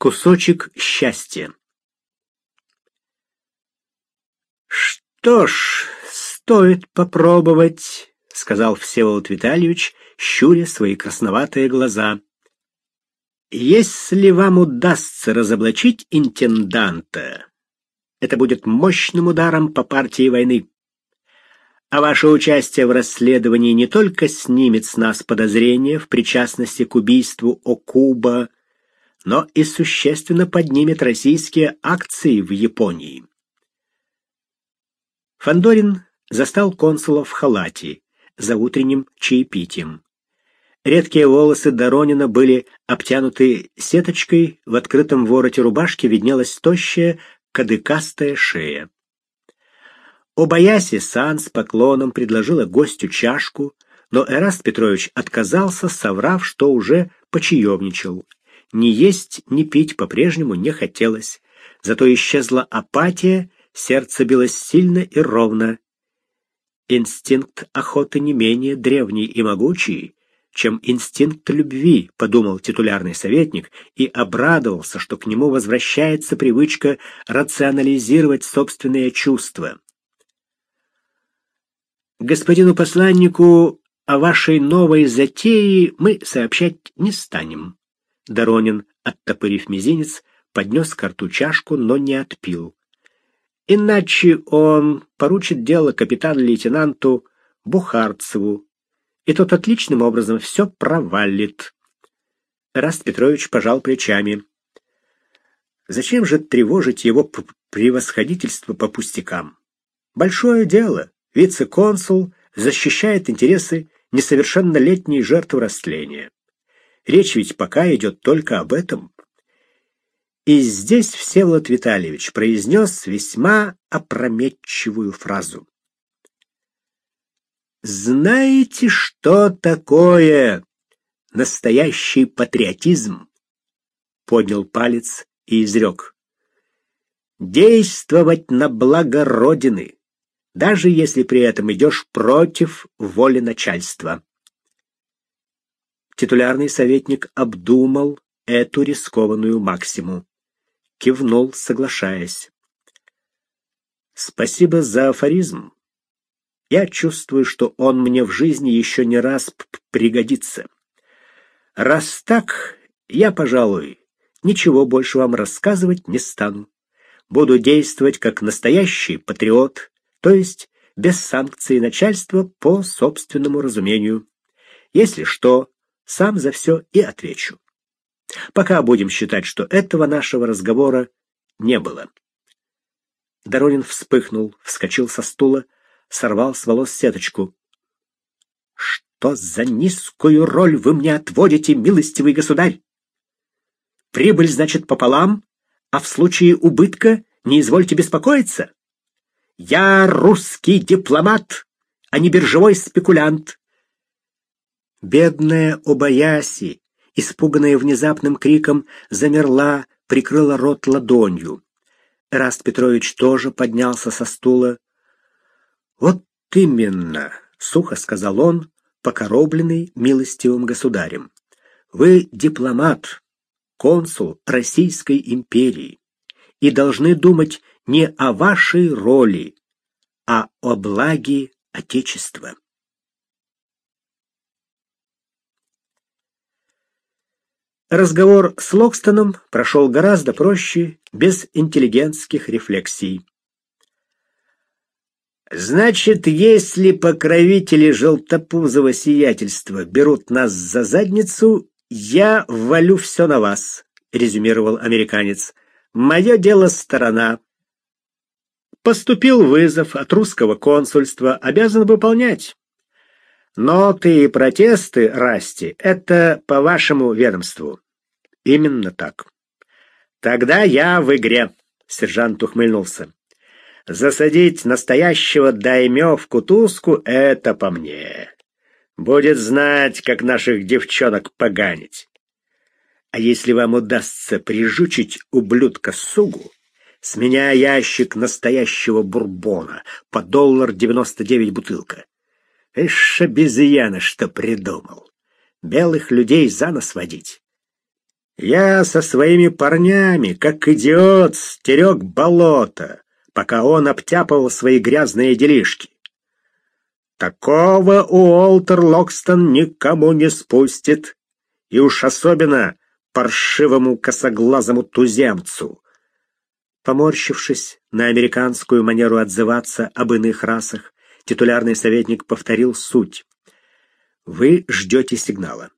Кусочек счастья. Что ж, стоит попробовать, сказал Всеволод Витальевич, щуря свои красноватые глаза. Если вам удастся разоблачить интенданта, это будет мощным ударом по партии войны. А ваше участие в расследовании не только снимет с нас подозрения в причастности к убийству Окуба, но и существенно поднимет российские акции в Японии. Фандорин застал консула в халате за утренним чаепитием. Редкие волосы Доронина были обтянуты сеточкой, в открытом вороте рубашки виднелась тощая, кадыкастая шея. Обаяси Сан с поклоном предложила гостю чашку, но Эраст Петрович отказался, соврав, что уже почаевничал. Ни есть, ни пить по-прежнему не хотелось, зато исчезла апатия, сердце билось сильно и ровно. Инстинкт охоты не менее древний и могучий, чем инстинкт любви, подумал титулярный советник и обрадовался, что к нему возвращается привычка рационализировать собственные чувства. Господину посланнику о вашей новой затее мы сообщать не станем. Доронин, оттопырив мизинец, поднес к рту чашку, но не отпил. Иначе он поручит дело капитану-лейтенанту Бухарцеву, и тот отличным образом все провалит. Раст Петрович пожал плечами. Зачем же тревожить его превосходительство по пустякам? Большое дело. Вице-консул защищает интересы несовершеннолетней жертвы растления. Речь ведь пока идет только об этом. И здесь Всеволод Витальевич произнес весьма опрометчивую фразу. Знаете, что такое настоящий патриотизм? Поднял палец и изрек. Действовать на благо Родины, даже если при этом идешь против воли начальства. Титулярный советник обдумал эту рискованную максиму. Кивнул, соглашаясь. Спасибо за афоризм. Я чувствую, что он мне в жизни еще не раз пригодится. Раз так, я, пожалуй, ничего больше вам рассказывать не стану. Буду действовать как настоящий патриот, то есть без санкций начальства по собственному разумению. Если что, сам за все и отвечу. Пока будем считать, что этого нашего разговора не было. Доронин вспыхнул, вскочил со стула, сорвал с волос сеточку. Что за низкую роль вы мне отводите, милостивый государь? Прибыль, значит, пополам, а в случае убытка не извольте беспокоиться. Я русский дипломат, а не биржевой спекулянт. Бедная Обаяси, испуганная внезапным криком, замерла, прикрыла рот ладонью. Раст Петрович тоже поднялся со стула, вот именно, сухо сказал он, покоробленный милостивым государем. Вы дипломат, консул Российской империи и должны думать не о вашей роли, а о благе отечества. Разговор с Локстоном прошел гораздо проще, без интеллигентских рефлексий. Значит, если покровители желтопузого сиятельства берут нас за задницу, я валю все на вас, резюмировал американец. Мое дело сторона. Поступил вызов от русского консульства, обязан выполнять. Ноты и протесты, Расти, это по вашему ведомству. Именно так. Тогда я в игре, сержант ухмыльнулся. Засадить настоящего даймё в кутузку — это по мне. Будет знать, как наших девчонок поганить. А если вам удастся прижучить ублюдка Сугу, с меня ящик настоящего бурбона по доллар девяносто девять бутылка. Эш, обезьяна, что придумал. Белых людей за нос водить. Я со своими парнями, как идиот, стерег болото, пока он обтяпывал свои грязные делишки. Такого Уолтер Локстон никому не спустит, и уж особенно паршивому косоглазому туземцу. Поморщившись на американскую манеру отзываться об иных расах, титулярный советник повторил суть. Вы ждете сигнала.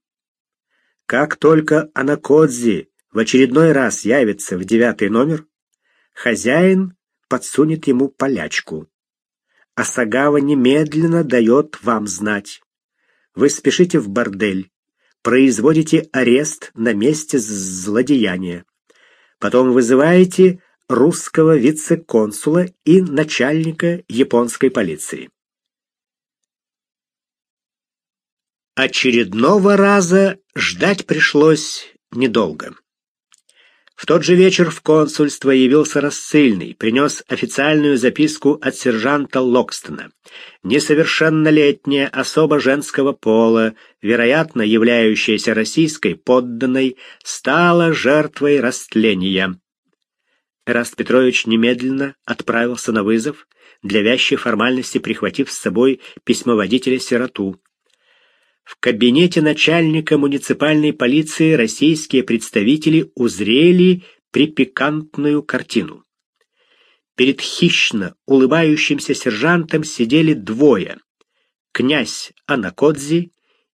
Как только Анакодзи в очередной раз явится в девятый номер, хозяин подсунет ему полячку. А Сагава немедленно дает вам знать. Вы спешите в бордель, производите арест на месте злодеяния. Потом вызываете русского вице-консула и начальника японской полиции. Очередного раза ждать пришлось недолго. В тот же вечер в консульство явился рассыльный, принес официальную записку от сержанта Локстона. Несовершеннолетняя особа женского пола, вероятно, являющаяся российской подданной, стала жертвой растления. Эраст Петрович немедленно отправился на вызов, для вящей формальности прихватив с собой письмоводителя-сироту. В кабинете начальника муниципальной полиции российские представители узрели припикантную картину. Перед хищно улыбающимся сержантом сидели двое: князь Анакодзи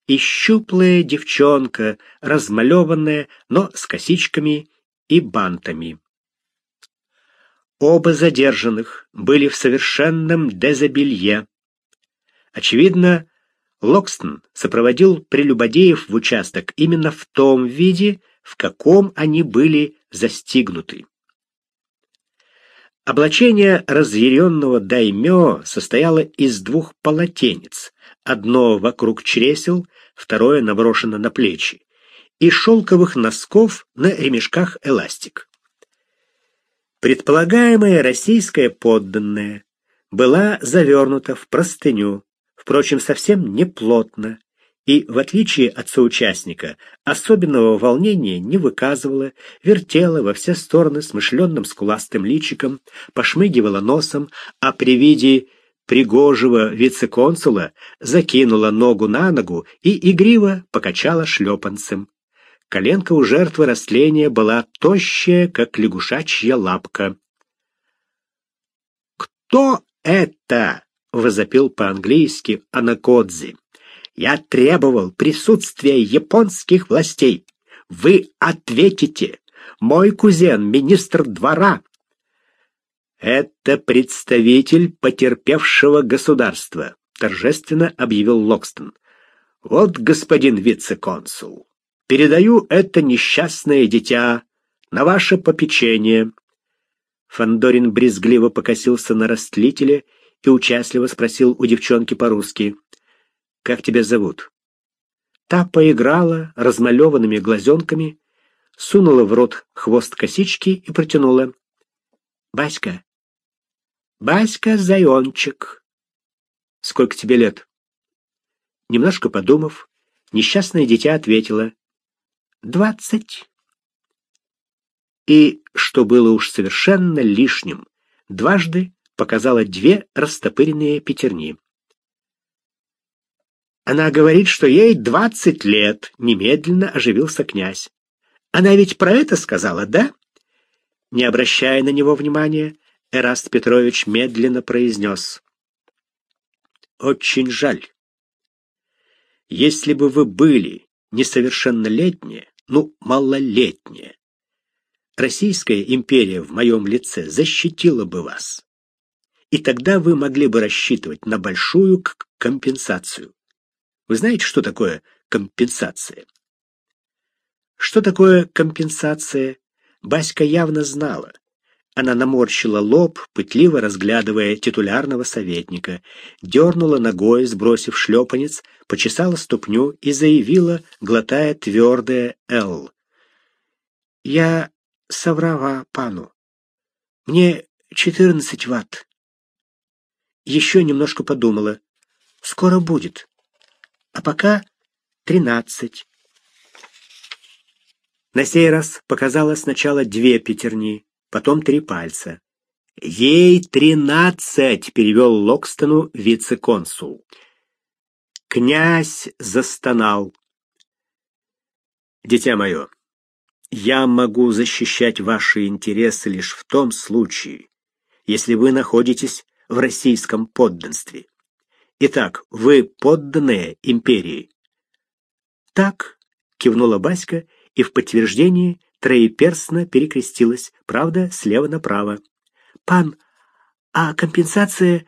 и щуплая девчонка, размалеванная, но с косичками и бантами. Оба задержанных были в совершенном дезобелье. Очевидно, Локстон сопроводил прелюбодеев в участок именно в том виде, в каком они были застигнуты. Облачение разъяренного даймё состояло из двух полотенец, одно вокруг чресел, второе наброшено на плечи, и шелковых носков на ремешках эластик. Предполагаемая российская подданная была завернута в простыню, впрочем, совсем не плотно, и, в отличие от соучастника, особенного волнения не выказывала, вертела во все стороны смышленным скуластым личиком, пошмыгивала носом, а при виде пригожего вице-консула закинула ногу на ногу и игриво покачала шлепанцем. Коленка у жертвы растления была тощая, как лягушачья лапка. «Кто это?» Возопил по-английски Анакодзи. Я требовал присутствия японских властей. Вы ответите. Мой кузен, министр двора. Это представитель потерпевшего государства, торжественно объявил Локстон. Вот, господин вице-консул, передаю это несчастное дитя на ваше попечение. Фандорин брезгливо покосился на растлителя и участливо спросил у девчонки по-русски. «Как тебя зовут?» Та поиграла размалеванными глазенками, сунула в рот хвост косички и протянула. «Баська! Баська, зайончик!» «Сколько тебе лет?» Немножко подумав, несчастное дитя ответила. «Двадцать». И, что было уж совершенно лишним, дважды показала две растопыренные пятерни. Она говорит, что ей двадцать лет, немедленно оживился князь. Она ведь про это сказала, да? Не обращая на него внимания, Эраст Петрович медленно произнес. Очень жаль. Если бы вы были несовершеннолетние, ну, малолетние, Российская империя в моем лице защитила бы вас и тогда вы могли бы рассчитывать на большую компенсацию. Вы знаете, что такое компенсация? Что такое компенсация? Баська явно знала. Она наморщила лоб, пытливо разглядывая титулярного советника, дернула ногой, сбросив шлепанец, почесала ступню и заявила, глотая твердое «Л». «Я соврала пану. Мне четырнадцать ватт еще немножко подумала. Скоро будет. А пока тринадцать. На сей раз показала сначала две пятерни, потом три пальца. «Ей тринадцать!» — перевел Локстону вице-консул. Князь застонал. «Дитя мое, я могу защищать ваши интересы лишь в том случае, если вы находитесь в российском подданстве. Итак, вы подданные империи. Так, кивнула Баська и в подтверждении троеперстно перекрестилась, правда, слева направо. Пан, а компенсация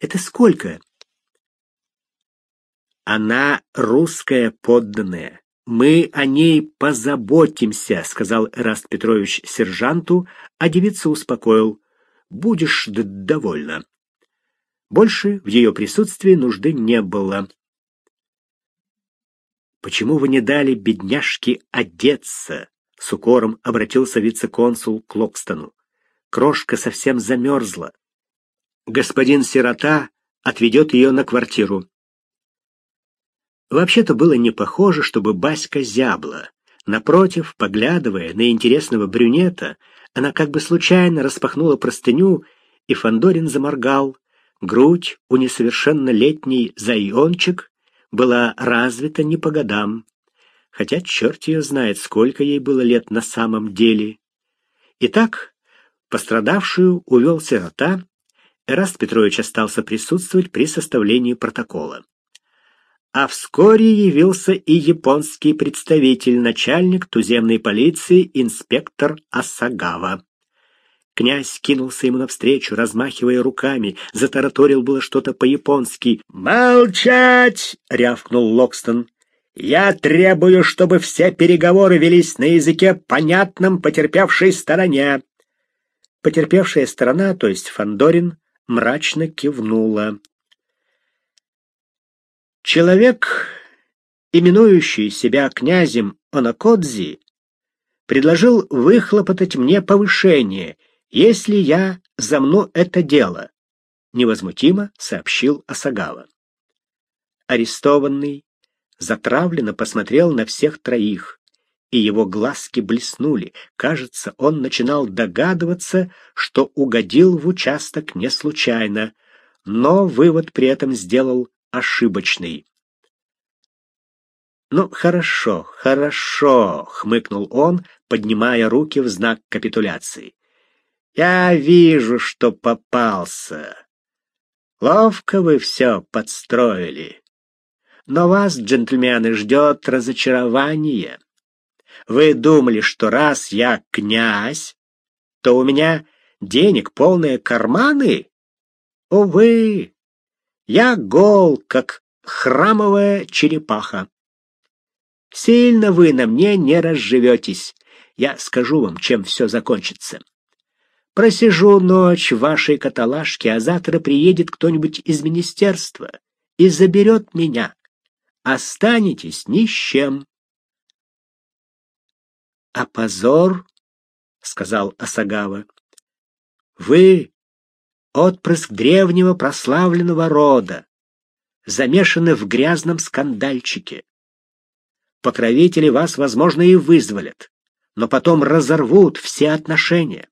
это сколько? Она русская подданная. Мы о ней позаботимся, сказал Эраст Петрович сержанту, а девица успокоил. Будешь довольна. Больше в ее присутствии нужды не было. «Почему вы не дали бедняжке одеться?» — с укором обратился вице-консул к Локстону. «Крошка совсем замерзла. Господин сирота отведет ее на квартиру». Вообще-то было не похоже, чтобы Баська зябла. Напротив, поглядывая на интересного брюнета, она как бы случайно распахнула простыню, и Фандорин заморгал, Грудь у несовершеннолетней заиончик была развита не по годам, хотя черт ее знает, сколько ей было лет на самом деле. Итак, пострадавшую увел сирота, Эраст Петрович остался присутствовать при составлении протокола. А вскоре явился и японский представитель, начальник туземной полиции, инспектор Асагава. Князь кинулся ему навстречу, размахивая руками, затараторил было что-то по-японски. «Молчать!» — рявкнул Локстон. «Я требую, чтобы все переговоры велись на языке, понятном потерпевшей стороне». Потерпевшая сторона, то есть Фандорин, мрачно кивнула. Человек, именующий себя князем Онакодзи, предложил выхлопотать мне повышение — если я замну это дело, невозмутимо сообщил Асагава. Арестованный затравленно посмотрел на всех троих, и его глазки блеснули. Кажется, он начинал догадываться, что угодил в участок не случайно, но вывод при этом сделал ошибочный. «Ну, хорошо, хорошо», — хмыкнул он, поднимая руки в знак капитуляции. Я вижу, что попался. Ловко вы все подстроили. Но вас, джентльмены, ждет разочарование. Вы думали, что раз я князь, то у меня денег полные карманы? Увы, я гол, как храмовая черепаха. Сильно вы на мне не разживетесь. Я скажу вам, чем все закончится. Просижу ночь в вашей каталажке, а завтра приедет кто-нибудь из министерства и заберет меня. Останетесь ни с чем. — А позор, — сказал Асагава, — вы отпрыск древнего прославленного рода, замешаны в грязном скандальчике. Покровители вас, возможно, и вызволят, но потом разорвут все отношения.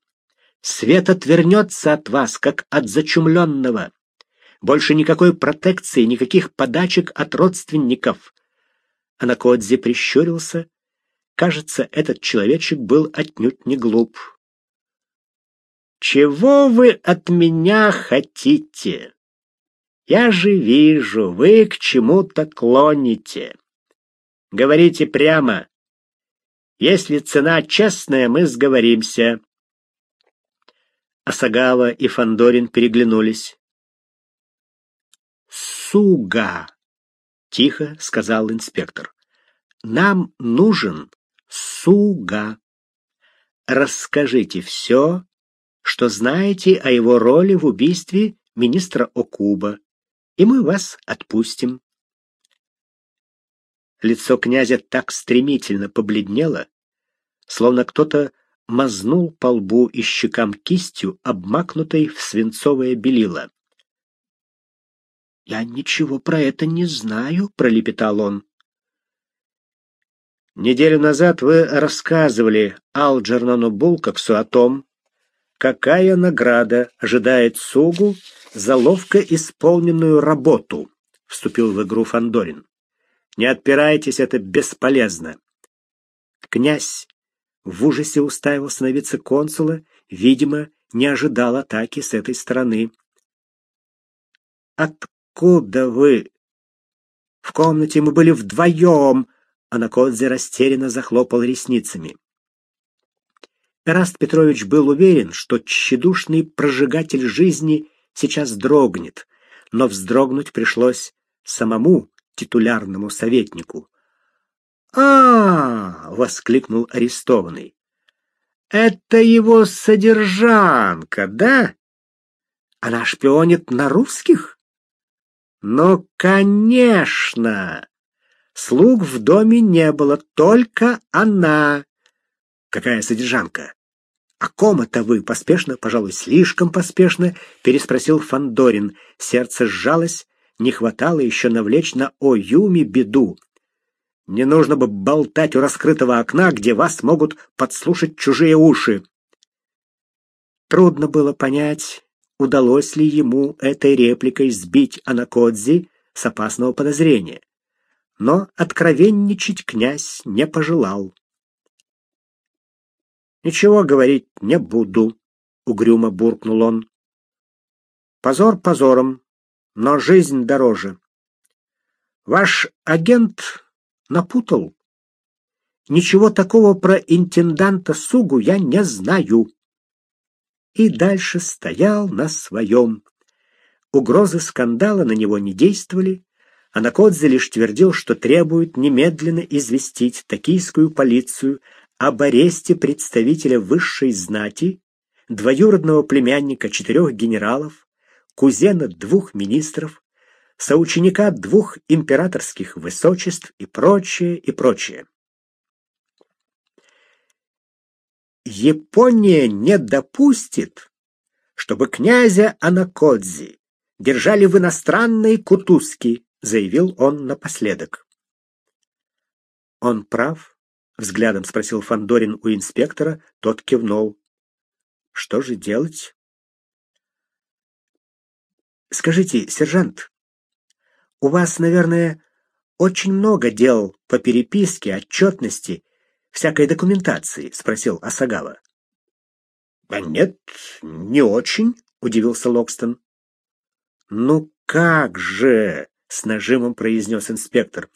Свет отвернется от вас, как от зачумленного. Больше никакой протекции, никаких подачек от родственников. Анакодзи прищурился. Кажется, этот человечек был отнюдь не глуп. «Чего вы от меня хотите? Я же вижу, вы к чему-то клоните. Говорите прямо. Если цена честная, мы сговоримся. Асагава и Фандорин переглянулись. «Суга!» — тихо сказал инспектор. «Нам нужен Суга. Расскажите все, что знаете о его роли в убийстве министра Окуба, и мы вас отпустим». Лицо князя так стремительно побледнело, словно кто-то мазнул по лбу и щекам кистью, обмакнутой в свинцовое белило. «Я ничего про это не знаю», — пролепетал он. Неделю назад вы рассказывали Алджернону Булкаксу о том, какая награда ожидает Сугу за ловко исполненную работу, вступил в игру Фандорин. Не отпирайтесь, это бесполезно. Князь в ужасе уставился на вице-консула, видимо, не ожидал атаки с этой стороны. «Откуда вы?» «В комнате мы были вдвоем!» Анакодзе растерянно захлопал ресницами. Эраст Петрович был уверен, что тщедушный прожигатель жизни сейчас дрогнет, но вздрогнуть пришлось самому титулярному советнику. а, -а, -а воскликнул арестованный. «Это его содержанка, да? Она шпионит на русских?» «Ну, конечно! Слуг в доме не было, только она!» «Какая содержанка?» «О ком это вы?» — поспешно, пожалуй, слишком поспешно, переспросил Фандорин. Сердце сжалось, не хватало еще навлечь на Оюми беду. Не нужно бы болтать у раскрытого окна, где вас могут подслушать чужие уши. Трудно было понять, удалось ли ему этой репликой сбить Анакодзи с опасного подозрения. Но откровенничать князь не пожелал. «Ничего говорить не буду», — угрюмо буркнул он. «Позор позором, но жизнь дороже. Ваш агент напутал. Ничего такого про интенданта Сугу я не знаю. И дальше стоял на своем. Угрозы скандала на него не действовали, а Накодзе лишь твердил, что требует немедленно известить токийскую полицию об аресте представителя высшей знати, двоюродного племянника четырех генералов, кузена двух министров, соученика двух императорских высочеств и прочее, и прочее. Япония не допустит, чтобы князя Анакодзи держали в иностранной кутузке, заявил он напоследок. Он прав? Взглядом спросил Фандорин у инспектора, тот кивнул. Что же делать? Скажите, сержант, у вас, наверное, очень много дел по переписке, отчетности, всякой документации, спросил Асагава. А нет, не очень, удивился Локстон. Ну как же, с нажимом произнес инспектор.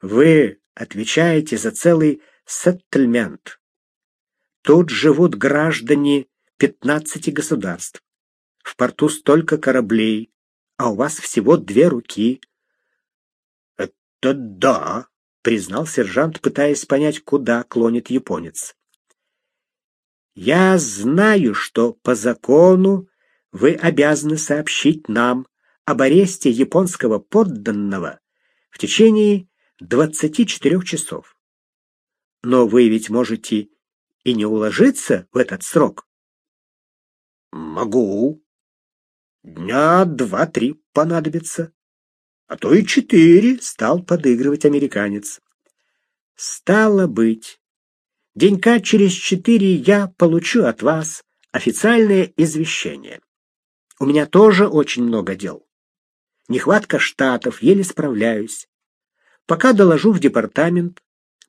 Вы отвечаете за целый сеттельмент. Тут живут граждане пятнадцати государств. В порту столько кораблей, а у вас всего две руки. «Это да», — признал сержант, пытаясь понять, куда клонит японец. «Я знаю, что по закону вы обязаны сообщить нам об аресте японского подданного в течение 24 часов. Но вы ведь можете и не уложиться в этот срок. Могу. Дня два-три понадобится а то и четыре, стал подыгрывать американец. Стало быть, денька через четыре я получу от вас официальное извещение. У меня тоже очень много дел. Нехватка штатов, еле справляюсь. Пока доложу в департамент,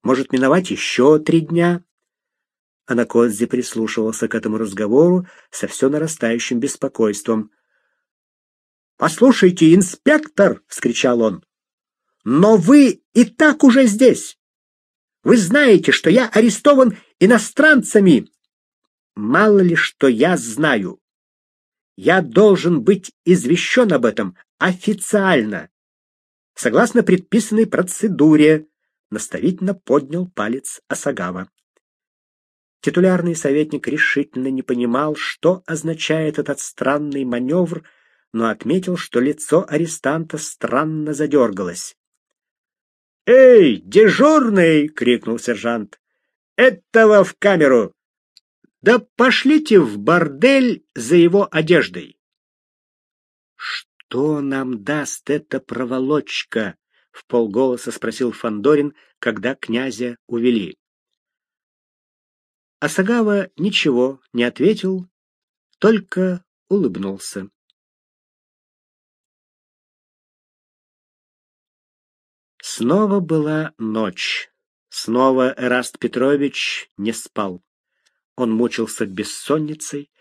может миновать еще три дня. Анакодзе прислушивался к этому разговору со все нарастающим беспокойством — «Послушайте, инспектор!» — вскричал он. «Но вы и так уже здесь! Вы знаете, что я арестован иностранцами!» «Мало ли, что я знаю! Я должен быть извещен об этом официально, согласно предписанной процедуре», — наставительно поднял палец Асагава. Титулярный советник решительно не понимал, что означает этот странный маневр, но отметил, что лицо арестанта странно задергалось. «Эй, дежурный!» — крикнул сержант. «Этого в камеру! Да пошлите в бордель за его одеждой!» «Что нам даст эта проволочка?» В полголоса спросил Фандорин, когда князя увели. Асагава ничего не ответил, только улыбнулся. Снова была ночь. Снова Эраст Петрович не спал. Он мучился бессонницей.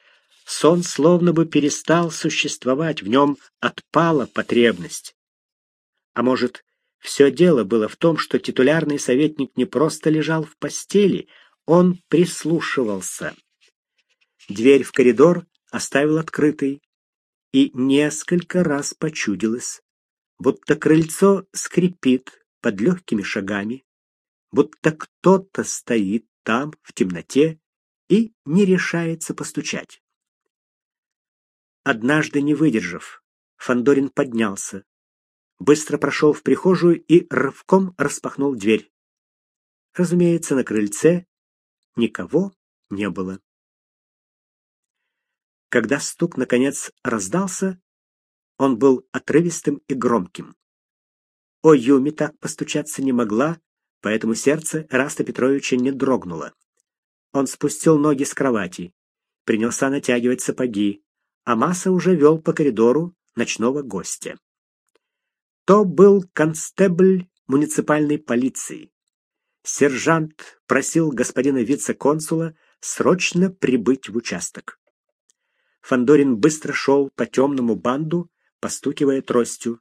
Сон словно бы перестал существовать, в нем отпала потребность. А может, все дело было в том, что титулярный советник не просто лежал в постели, он прислушивался. Дверь в коридор оставил открытой, и несколько раз почудилось, будто крыльцо скрипит под легкими шагами, будто кто-то стоит там, в темноте, и не решается постучать. Однажды, не выдержав, Фандорин поднялся, быстро прошел в прихожую и рывком распахнул дверь. Разумеется, на крыльце никого не было. Когда стук наконец раздался, он был отрывистым и громким. О Юми так постучаться не могла, поэтому сердце Раста Петровича не дрогнуло. Он спустил ноги с кровати, принялся натягивать сапоги, а Маса уже вел по коридору ночного гостя. То был констебль муниципальной полиции. Сержант просил господина вице-консула срочно прибыть в участок. Фандорин быстро шел по темному банду, постукивая тростью.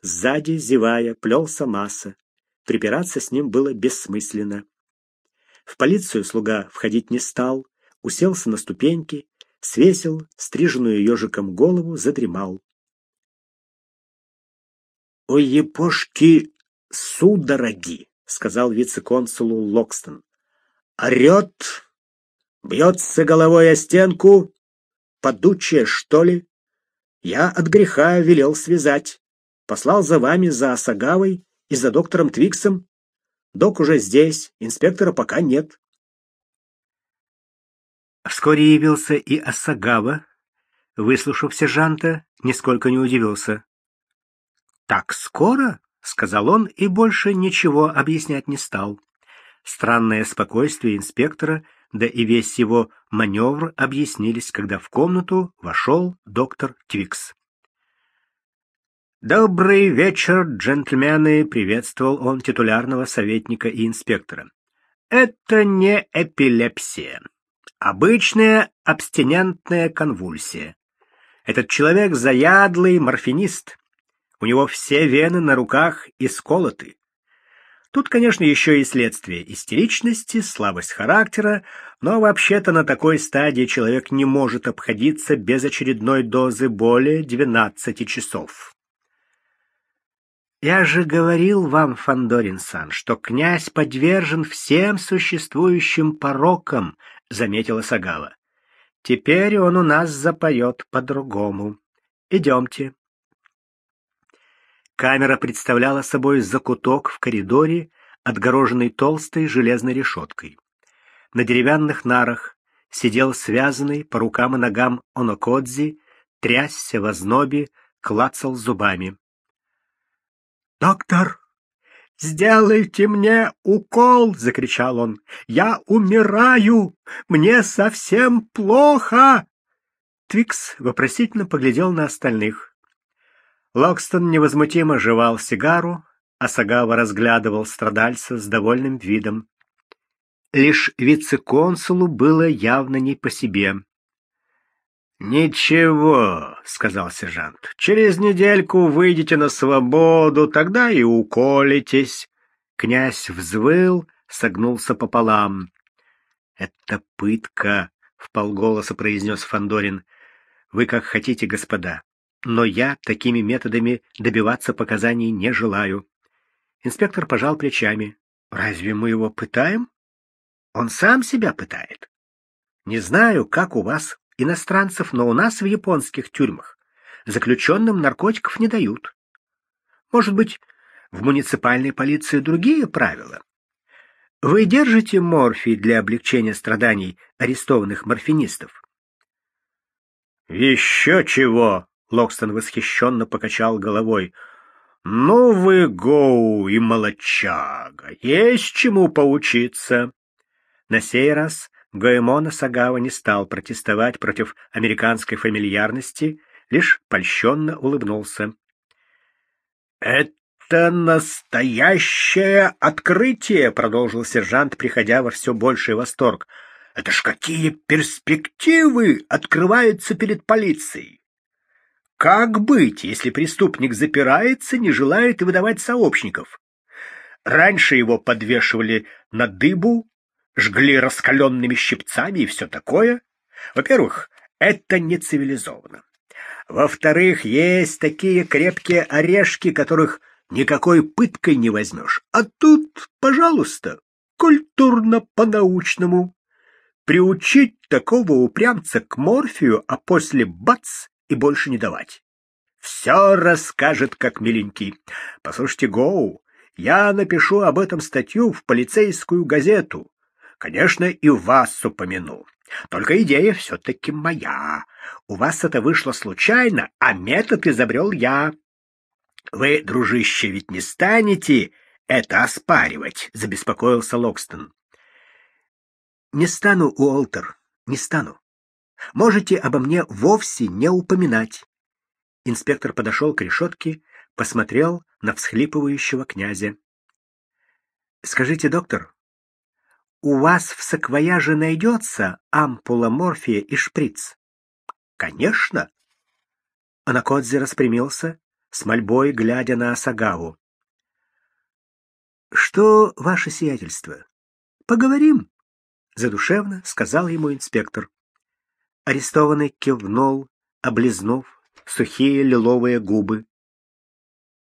Сзади, зевая, плелся Маса. Припираться с ним было бессмысленно. В полицию слуга входить не стал, уселся на ступеньки, свесил стриженную ежиком голову, задремал. «У епошки судороги», — сказал вице-консулу Локстон. «Орет, бьется головой о стенку, подучая, что ли? Я от греха велел связать. Послал за вами, за Осагавой и за доктором Твиксом. Док уже здесь, инспектора пока нет». Вскоре явился и Осагава. Выслушав сержанта, нисколько не удивился. «Так скоро?» — сказал он и больше ничего объяснять не стал. Странное спокойствие инспектора, да и весь его маневр объяснились, когда в комнату вошел доктор Твикс. «Добрый вечер, джентльмены!» — приветствовал он титулярного советника и инспектора. «Это не эпилепсия. Обычная абстинентная конвульсия. Этот человек заядлый морфинист. У него все вены на руках исколоты. Тут, конечно, еще и следствие истеричности, слабость характера, но вообще-то на такой стадии человек не может обходиться без очередной дозы более 12 часов. Я же говорил вам, Фандорин-сан, что князь подвержен всем существующим порокам, заметила Сагава. Теперь он у нас запоет по-другому. Идемте. Камера представляла собой закуток в коридоре, отгороженный толстой железной решеткой. На деревянных нарах сидел связанный по рукам и ногам Онокодзи, трясся в ознобе, клацал зубами. «Доктор, сделайте мне укол!» — закричал он. «Я умираю! Мне совсем плохо!» Твикс вопросительно поглядел на остальных. Локстон невозмутимо жевал сигару, а Сагава разглядывал страдальца с довольным видом. Лишь вице-консулу было явно не по себе. «Ничего», — сказал сержант, — «через недельку выйдете на свободу, тогда и уколитесь». Князь взвыл, согнулся пополам. «Это пытка», — вполголоса произнес Фандорин. «Вы как хотите, господа но я такими методами добиваться показаний не желаю. Инспектор пожал плечами. Разве мы его пытаем? Он сам себя пытает. Не знаю, как у вас, иностранцев, но у нас в японских тюрьмах заключенным наркотиков не дают. Может быть, в муниципальной полиции другие правила? Вы держите морфий для облегчения страданий арестованных морфинистов? Еще чего, Локстон восхищенно покачал головой. Ну вы, Гоу и молочага, есть чему поучиться. На сей раз Гоэмона Сагава не стал протестовать против американской фамильярности, лишь польщенно улыбнулся. «Это настоящее открытие!» — продолжил сержант, приходя во все больший восторг. «Это ж какие перспективы открываются перед полицией! Как быть, если преступник запирается, не желает выдавать сообщников? Раньше его подвешивали на дыбу, жгли раскаленными щипцами и все такое. Во-первых, это не цивилизованно. Во-вторых, есть такие крепкие орешки, которых никакой пыткой не возьмешь. А тут, пожалуйста, культурно по-научному. Приучить такого упрямца к морфию, а после бац и больше не давать. Все расскажет, как миленький. Послушайте, Гоу, я напишу об этом статью в полицейскую газету. Конечно, и вас упомяну. Только идея все-таки моя. У вас это вышло случайно, а метод изобрел я. Вы, дружище, ведь не станете это оспаривать, — забеспокоился Локстон. Не стану, Уолтер, не стану. Можете обо мне вовсе не упоминать. Инспектор подошел к решетке, посмотрел на всхлипывающего князя. Скажите, доктор, у вас в саквояже найдется ампула морфия и шприц? Конечно. Анакодзе распрямился, с мольбой глядя на Асагаву. Что ваше сиятельство? Поговорим, задушевно сказал ему инспектор. Арестованный кивнул, облизнув сухие лиловые губы.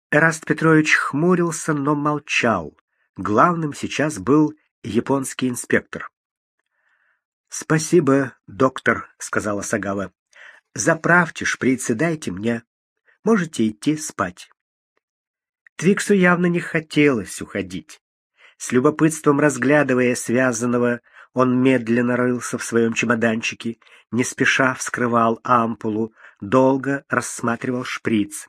Эраст Петрович хмурился, но молчал. Главным сейчас был японский инспектор. «Спасибо, доктор», — сказала Сагава. «Заправьте шприц и дайте мне. Можете идти спать». Твиксу явно не хотелось уходить. С любопытством разглядывая связанного, он медленно рылся в своем чемоданчике, не спеша вскрывал ампулу, долго рассматривал шприц.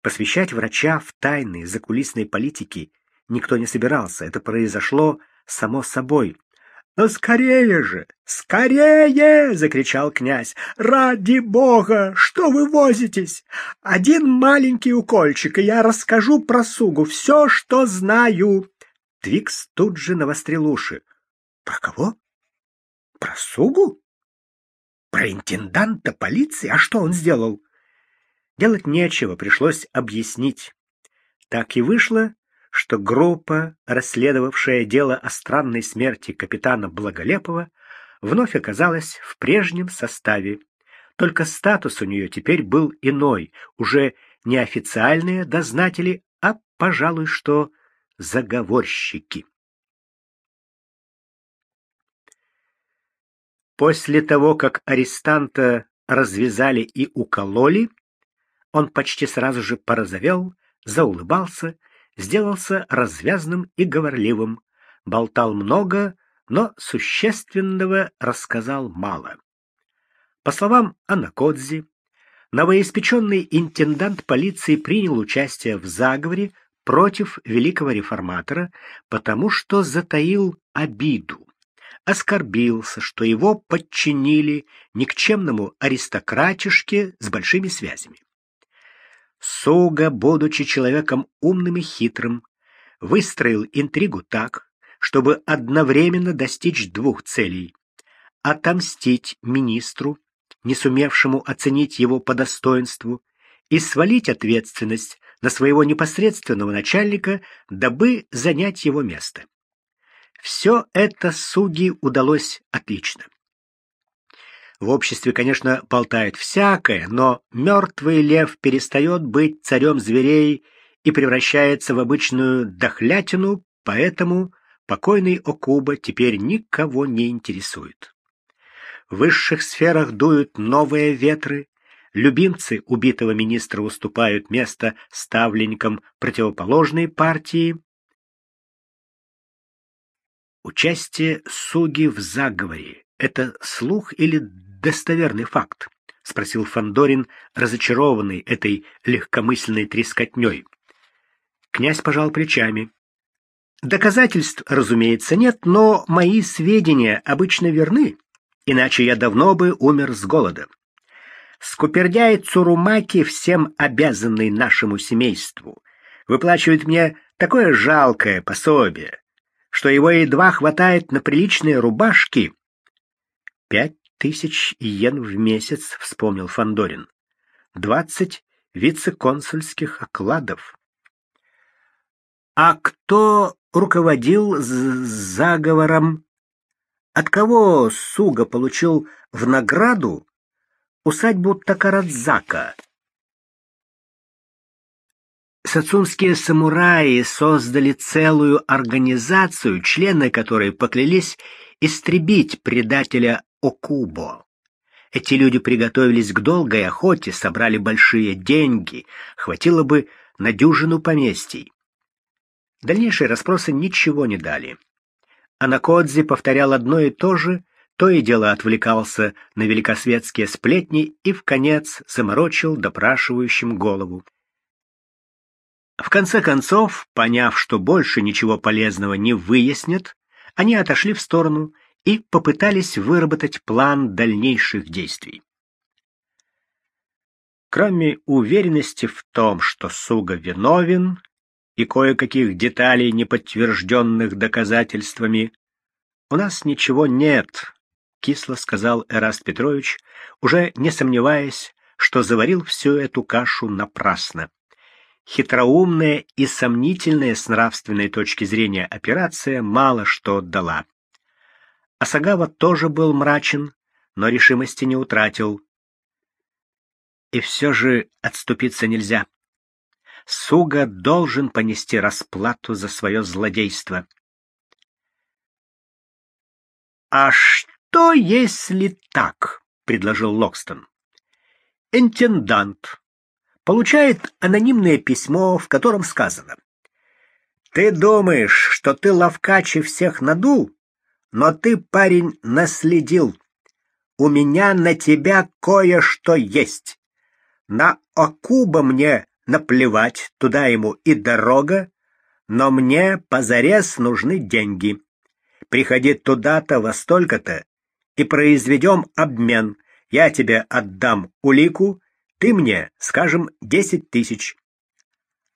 Посвящать врача в тайны закулисной политики никто не собирался. Это произошло само собой. «Но скорее же! Скорее!» — закричал князь. «Ради бога! Что вы возитесь? Один маленький укольчик, и я расскажу про Сугу все, что знаю!» Твикс тут же навострил уши. «Про кого? Про Сугу? Про интенданта полиции? А что он сделал?» Делать нечего, пришлось объяснить. Так и вышло, что группа, расследовавшая дело о странной смерти капитана Благолепова, вновь оказалась в прежнем составе. Только статус у нее теперь был иной, уже не официальные дознатели, а, пожалуй, что заговорщики. После того, как арестанта развязали и укололи, он почти сразу же порозовел, заулыбался сделался развязным и говорливым, болтал много, но существенного рассказал мало. По словам Анакодзи, новоиспеченный интендант полиции принял участие в заговоре против великого реформатора, потому что затаил обиду, оскорбился, что его подчинили никчемному аристократишке с большими связями. Суга, будучи человеком умным и хитрым, выстроил интригу так, чтобы одновременно достичь двух целей — отомстить министру, не сумевшему оценить его по достоинству, и свалить ответственность на своего непосредственного начальника, дабы занять его место. Все это Суги удалось отлично. В обществе, конечно, болтают всякое, но мертвый лев перестает быть царем зверей и превращается в обычную дохлятину, поэтому покойный Окуба теперь никого не интересует. В высших сферах дуют новые ветры, любимцы убитого министра уступают место ставленникам противоположной партии. Участие Суги в заговоре — это слух или достоверный факт? — спросил Фандорин, разочарованный этой легкомысленной трескотней. Князь пожал плечами. Доказательств, разумеется, нет, но мои сведения обычно верны, иначе я давно бы умер с голода. Скупердяй Цурумаки, всем обязанный нашему семейству, выплачивает мне такое жалкое пособие, что его едва хватает на приличные рубашки. Пять тысяч йен в месяц, вспомнил Фандорин. Двадцать вице-консульских окладов. А кто руководил заговором? От кого Суга получил в награду усадьбу Такарадзака? Сацунские самураи создали целую организацию, члены которой поклялись истребить предателя Окубо. Эти люди приготовились к долгой охоте, собрали большие деньги, хватило бы на дюжину поместий. Дальнейшие расспросы ничего не дали. Анакодзи повторял одно и то же, то и дело отвлекался на великосветские сплетни и в конец заморочил допрашивающим голову. В конце концов, поняв, что больше ничего полезного не выяснят, они отошли в сторону и попытались выработать план дальнейших действий. Кроме уверенности в том, что Суга виновен, и кое-каких деталей, не подтвержденных доказательствами, у нас ничего нет, кисло сказал Эраст Петрович, уже не сомневаясь, что заварил всю эту кашу напрасно. Хитроумная и сомнительная с нравственной точки зрения операция мало что дала. Асагава тоже был мрачен, но решимости не утратил. И все же отступиться нельзя. Суга должен понести расплату за свое злодейство. «А что, если так?» — предложил Локстон. «Интендант получает анонимное письмо, в котором сказано. «Ты думаешь, что ты ловкаче всех надул, но ты, парень, наследил. У меня на тебя кое-что есть. На Окуба мне наплевать, туда ему и дорога, но мне позарез нужны деньги. Приходи туда-то во столько-то и произведем обмен. Я тебе отдам улику, ты мне, скажем, десять тысяч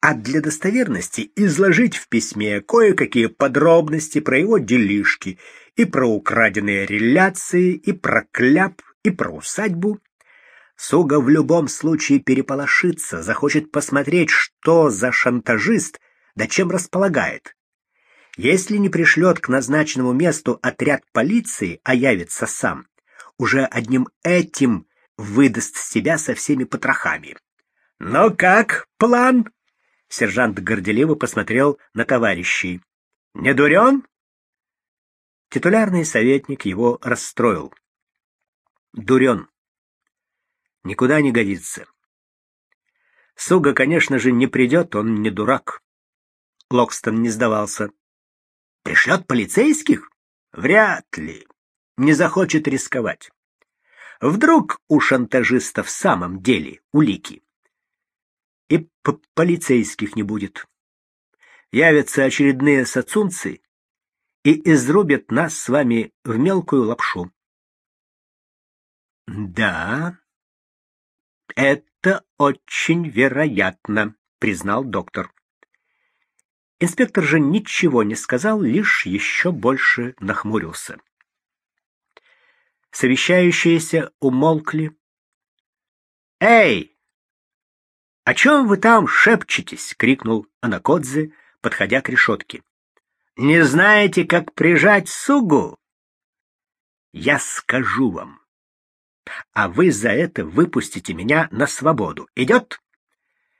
а для достоверности изложить в письме кое-какие подробности про его делишки, и про украденные реляции, и про кляп, и про усадьбу. Суга в любом случае переполошится, захочет посмотреть, что за шантажист, да чем располагает. Если не пришлет к назначенному месту отряд полиции, а явится сам, уже одним этим выдаст себя со всеми потрохами. «Ну как, план?» Сержант горделиво посмотрел на товарищей. «Не дурен?» Титулярный советник его расстроил. «Дурен. Никуда не годится. Суга, конечно же, не придет, он не дурак». Локстон не сдавался. «Пришлет полицейских? Вряд ли. Не захочет рисковать. Вдруг у шантажиста в самом деле улики?» и полицейских не будет. Явятся очередные сацунцы и изрубят нас с вами в мелкую лапшу. Да, это очень вероятно, признал доктор. Инспектор же ничего не сказал, лишь еще больше нахмурился. Совещающиеся умолкли. «Эй, «О чем вы там шепчетесь?» — крикнул Анакодзе, подходя к решетке. «Не знаете, как прижать сугу?» «Я скажу вам. А вы за это выпустите меня на свободу. Идет?»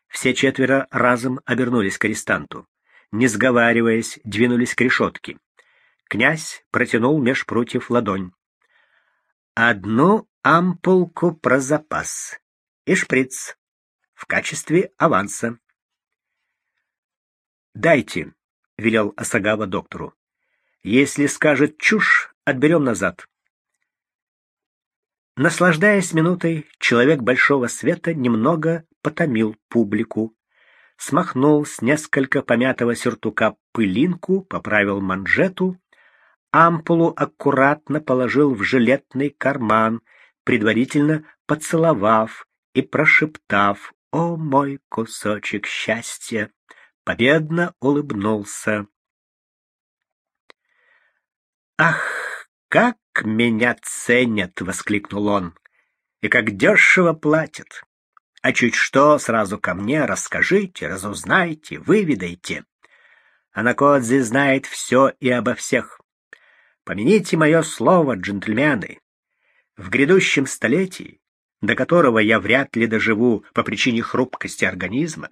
Все четверо разом обернулись к арестанту. Не сговариваясь, двинулись к решетке. Князь протянул меж прутьев ладонь. «Одну ампулку про запас и шприц в качестве аванса. «Дайте», — велел Асагава доктору. «Если скажет чушь, отберем назад». Наслаждаясь минутой, человек большого света немного потомил публику. смахнул с несколько помятого сюртука пылинку, поправил манжету, ампулу аккуратно положил в жилетный карман, предварительно поцеловав и прошептав «О мой кусочек счастья!» победно улыбнулся. «Ах, как меня ценят!» — воскликнул он. «И как дешево платят! А чуть что, сразу ко мне расскажите, разузнайте, выведайте. Анакодзи знает все и обо всех. Помяните мое слово, джентльмены. В грядущем столетии, до которого я вряд ли доживу по причине хрупкости организма,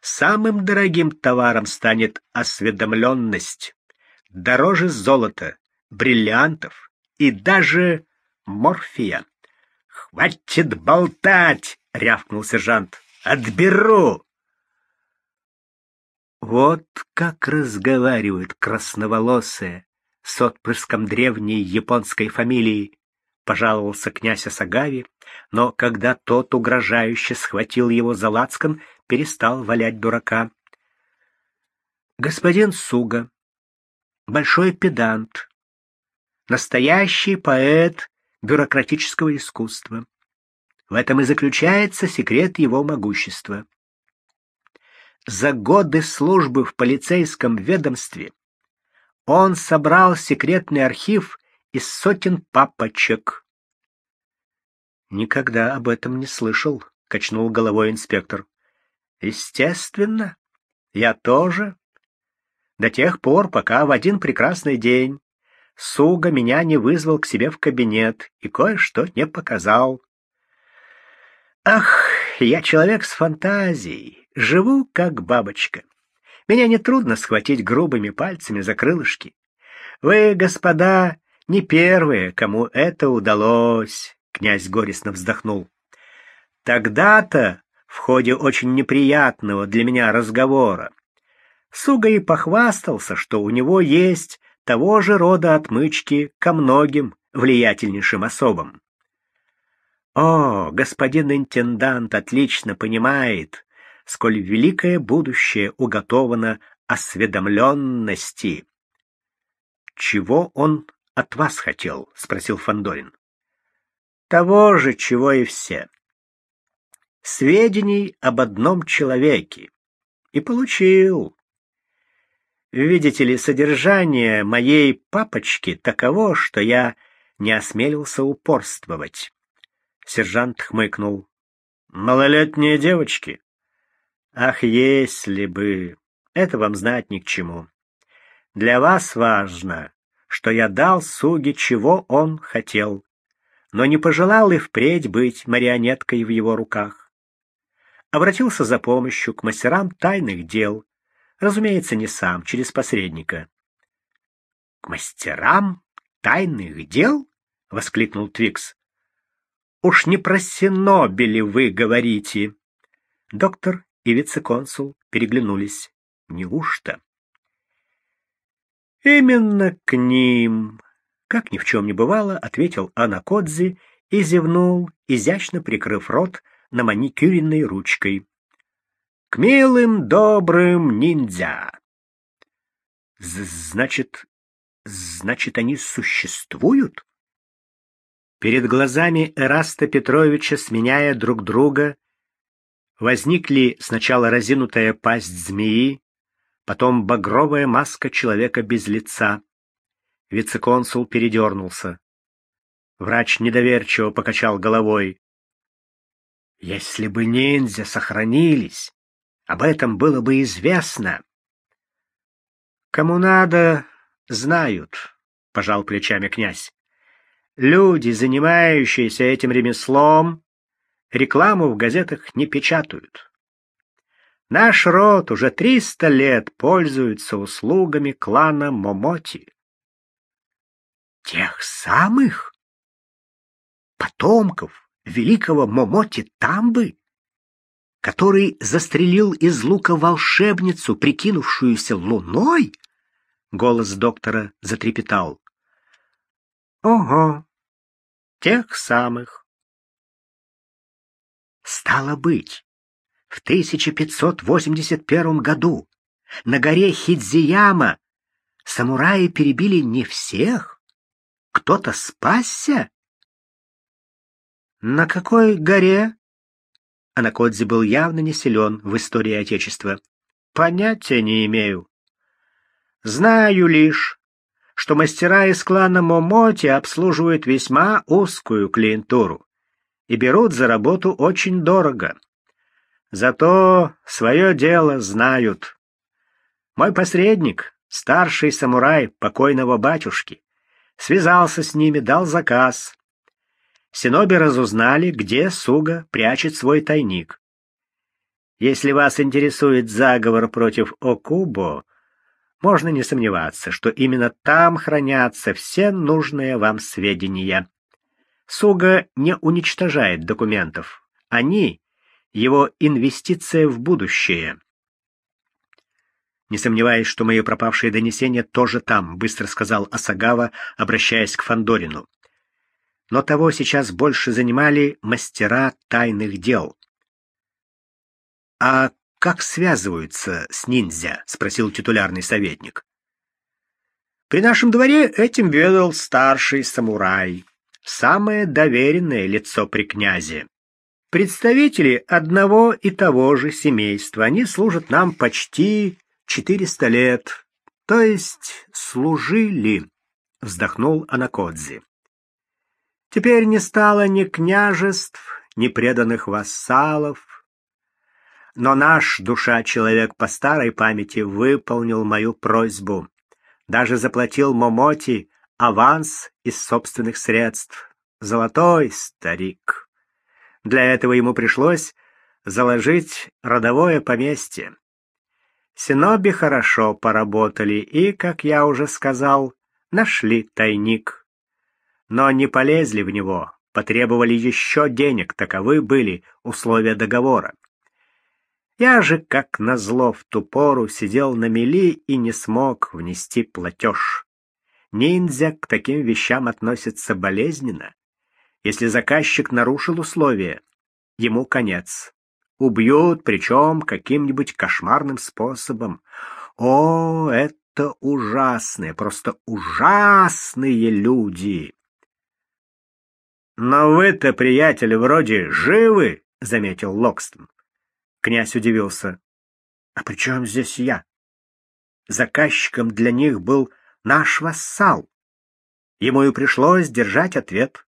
Самым дорогим товаром станет осведомленность, дороже золота, бриллиантов и даже морфия. «Хватит болтать!» — рявкнул сержант. «Отберу!» Вот как разговаривают красноволосые с отпрыском древней японской фамилии, пожаловался князь Асагави, но когда тот угрожающе схватил его за лацкан, перестал валять дурака. Господин Суга, большой педант, настоящий поэт бюрократического искусства. В этом и заключается секрет его могущества. За годы службы в полицейском ведомстве он собрал секретный архив из сотен папочек. Никогда об этом не слышал, качнул головой инспектор. Естественно, я тоже. До тех пор, пока в один прекрасный день Суга меня не вызвал к себе в кабинет и кое-что не показал. Ах, я человек с фантазией, живу как бабочка. Меня нетрудно схватить грубыми пальцами за крылышки. Вы, господа, не первые, кому это удалось, князь горестно вздохнул. Тогда-то в ходе очень неприятного для меня разговора. Суга и похвастался, что у него есть того же рода отмычки ко многим влиятельнейшим особам. О, господин интендант отлично понимает, сколь великое будущее уготовано осведомленности. Чего он от вас хотел? спросил Фандорин. Того же, чего и все сведений об одном человеке. И получил. Видите ли, содержание моей папочки таково, что я не осмелился упорствовать. Сержант хмыкнул. Малолетние девочки. Ах, если бы. Это вам знать ни к чему. Для вас важно, что я дал Суге, чего он хотел, но не пожелал и впредь быть марионеткой в его руках обратился за помощью к мастерам тайных дел, разумеется, не сам, через посредника. — К мастерам тайных дел? — воскликнул Твикс. — Уж не про Синобели вы говорите. Доктор и вице-консул переглянулись. Неужто? — Именно к ним, как ни в чем не бывало, ответил Анакодзи и зевнул, изящно прикрыв рот, — на маникюренной ручкой. К милым добрым ниндзя. Значит, значит, они существуют? Перед глазами Эраста Петровича, сменяя друг друга, возникли сначала разинутая пасть змеи, потом багровая маска человека без лица. Вице-консул передернулся. Врач недоверчиво покачал головой. Если бы ниндзя сохранились, об этом было бы известно. Кому надо, знают, пожал плечами князь. Люди, занимающиеся этим ремеслом, рекламу в газетах не печатают. Наш род уже триста лет пользуется услугами клана Момоти. Тех самых потомков великого Момоти Тамбы, который застрелил из лука волшебницу, прикинувшуюся луной? Голос доктора затрепетал. Ого, тех самых. Стало быть, В 1581 году на горе Хидзияма самураи перебили не всех. Кто-то спасся? На какой горе? Анакодзи был явно не силен в истории Отечества. Понятия не имею. Знаю лишь, что мастера из клана Момоти обслуживают весьма узкую клиентуру и берут за работу очень дорого. Зато свое дело знают. Мой посредник, старший самурай покойного батюшки, связался с ними, дал заказ. Синоби разузнали, где Суга прячет свой тайник. Если вас интересует заговор против Окубо, можно не сомневаться, что именно там хранятся все нужные вам сведения. Суга не уничтожает документов. Они — его инвестиция в будущее. Не сомневаясь, что мои пропавшие донесения тоже там, быстро сказал Асагава, обращаясь к Фандорину. Но того сейчас больше занимали мастера тайных дел. А как связываются с ниндзя? спросил титулярный советник. При нашем дворе этим ведал старший самурай, самое доверенное лицо при князе. Представители одного и того же семейства, они служат нам почти четыреста лет, то есть служили, вздохнул Анакодзи. Теперь не стало ни княжеств, ни преданных вассалов, но наш душа-человек по старой памяти выполнил мою просьбу. Даже заплатил Момоти аванс из собственных средств. Золотой старик. Для этого ему пришлось заложить родовое поместье. Синоби хорошо поработали и, как я уже сказал, нашли тайник. Но не полезли в него, потребовали еще денег, таковы были условия договора. Я же, как назло, в ту пору сидел на мели и не смог внести платеж. Ниндзя к таким вещам относится болезненно. Если заказчик нарушил условия, ему конец. Убьют, причем каким-нибудь кошмарным способом. О, это ужасные, просто ужасные люди. Но вы-то, приятель, вроде живы, заметил Локстон. Князь удивился. А при чем здесь я? Заказчиком для них был наш вассал. Ему и пришлось держать ответ.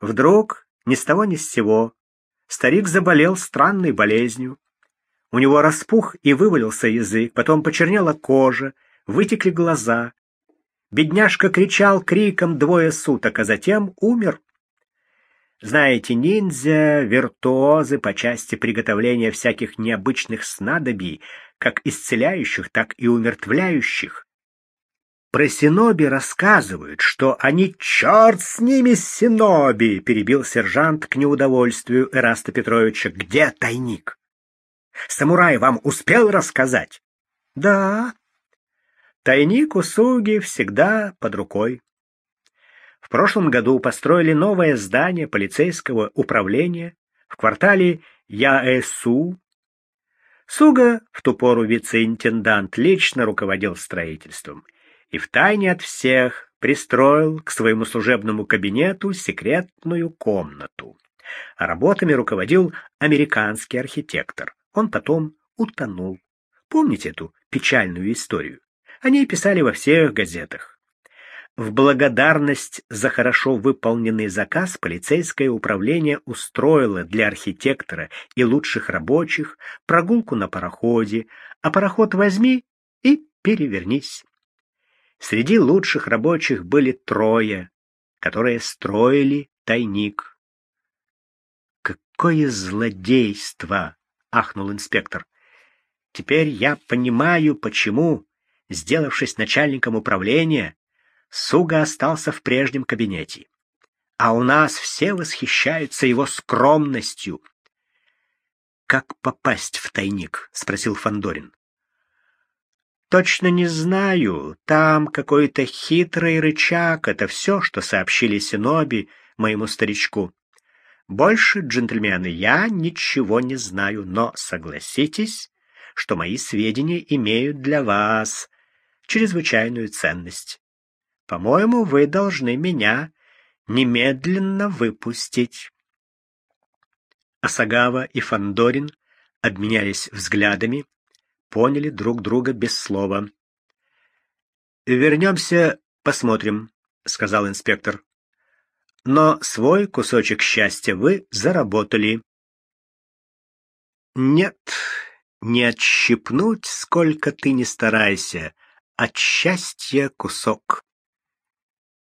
Вдруг, ни с того ни с сего, старик заболел странной болезнью. У него распух и вывалился язык, потом почернела кожа, вытекли глаза. Бедняжка кричал криком двое суток, а затем умер. Знаете, ниндзя — виртуозы по части приготовления всяких необычных снадобий, как исцеляющих, так и умертвляющих. Про синоби рассказывают, что они черт с ними, синоби, перебил сержант к неудовольствию Эраста Петровича. Где тайник? Самурай вам успел рассказать? Да. Тайник у Суги всегда под рукой. В прошлом году построили новое здание полицейского управления в квартале Яэсу. Суга, в ту пору вице-интендант, лично руководил строительством и втайне от всех пристроил к своему служебному кабинету секретную комнату. Работами руководил американский архитектор. Он потом утонул. Помните эту печальную историю? О ней писали во всех газетах. В благодарность за хорошо выполненный заказ полицейское управление устроило для архитектора и лучших рабочих прогулку на пароходе, а пароход возьми и перевернись. Среди лучших рабочих были трое, которые строили тайник. «Какое злодейство!» — ахнул инспектор. «Теперь я понимаю, почему, сделавшись начальником управления, Суга остался в прежнем кабинете. А у нас все восхищаются его скромностью. Как попасть в тайник? спросил Фандорин. Точно не знаю. Там какой-то хитрый рычаг, это все, что сообщили Синоби моему старичку. Больше, джентльмены, я ничего не знаю, но согласитесь, что мои сведения имеют для вас чрезвычайную ценность. По-моему, вы должны меня немедленно выпустить. Асагава и Фандорин обменялись взглядами, поняли друг друга без слова. Вернемся, посмотрим, сказал инспектор. Но свой кусочек счастья вы заработали. Нет, не отщипнуть, сколько ты ни старайся, от счастья кусок.